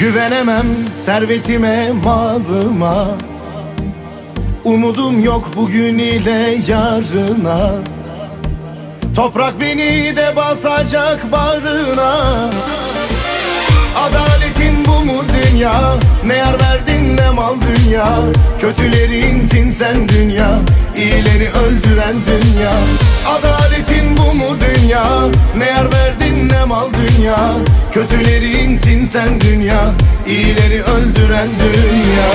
Güvenemem servetime malıma. Umudum yok bugün ile yarına. Toprak beni de basacak barına Adaletin bu mu dünya? Ne yar verdin ne mal dünya? Kötülerinsin sen dünya İyileri öldüren dünya. Adaletin bu mu dünya? Ne yar mal dünya Kötülerinsin sen dünya İyileri öldüren dünya.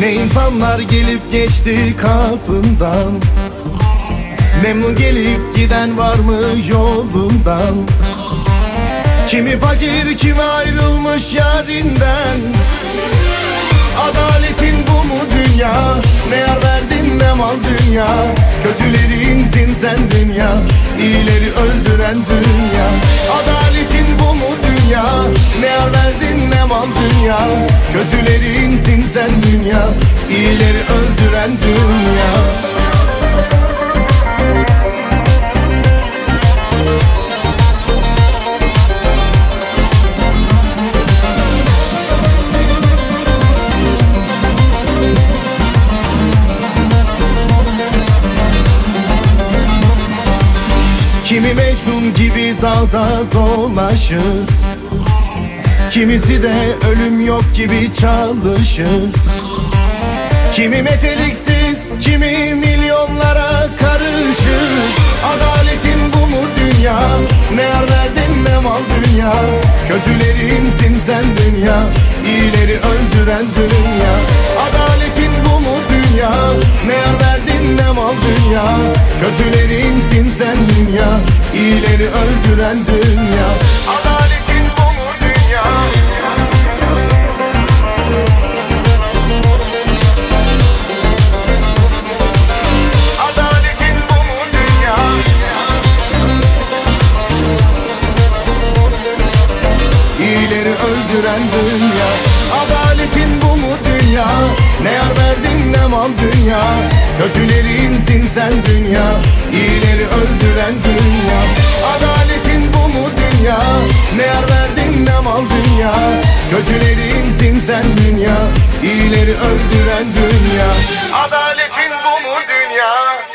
Ne insanlar gelip geçti kapından Memnun gelip giden var mı yolundan? Kimi fakir kimi ayrılmış yarinden. Adaletin bu mu dünya? Ne yar verdin ne mal dünya? Kötülerinsin sen dünya İyileri öldüren dünya. Adaletin bu mu dünya? Ne yar verdin ne mal dünya? Kötülerinsin sen dünya İyileri öldüren dünya Mecnun gibi dalda dolaşır Kimisi de ölüm yok gibi çalışır Kimi meteliksiz, kimi milyonlara karışır Adaletin bu mu dünya? Ne yar verdin ne mal dünya? Kötülerinsin sen dünya, iyileri öldüren dünya Adaletin bu mu dünya? Ne yar mal dünya? Kötülerinsin sen dünya, iyileri öldüren dünya Adaletin bu dünya? Adaletin bu dünya? İyileri öldüren dünya Adaletin mu dünya? Ne yar verdin ne mal dünya? Kötülerinsin sen dünya İyileri öldüren dünya. Adaletin bu mu dünya? Ne yar verdin ne mal dünya? Kötülerinsin sen dünya İyileri öldüren dünya. Adaletin bu mu dünya?